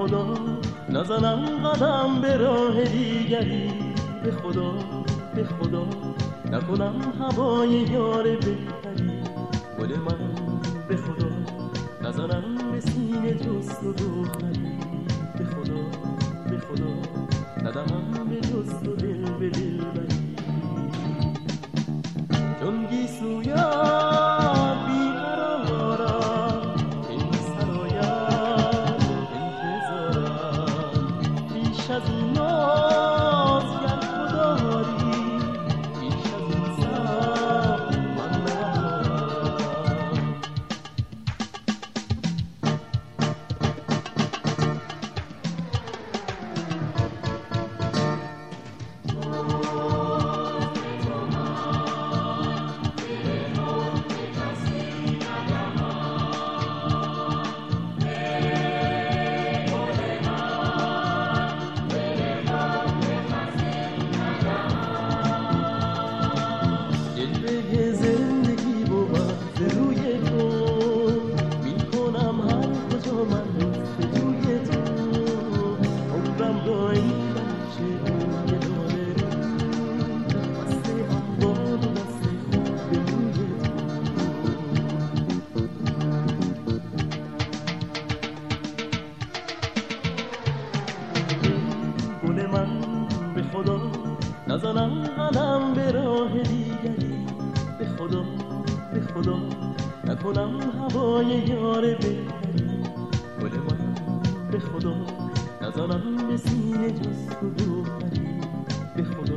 خدا. نزنم قدم به راه دیگری. به خدا به خدا. نکنم هوای یار بهتری. گل من به خدا. نزنم به سینه جست و دختری. نزنم قلم به راه دیگری. به خدا به خدا نکنم هوای یار بهتری گل من به خدا نزنم به سینه جست و دختری به خدا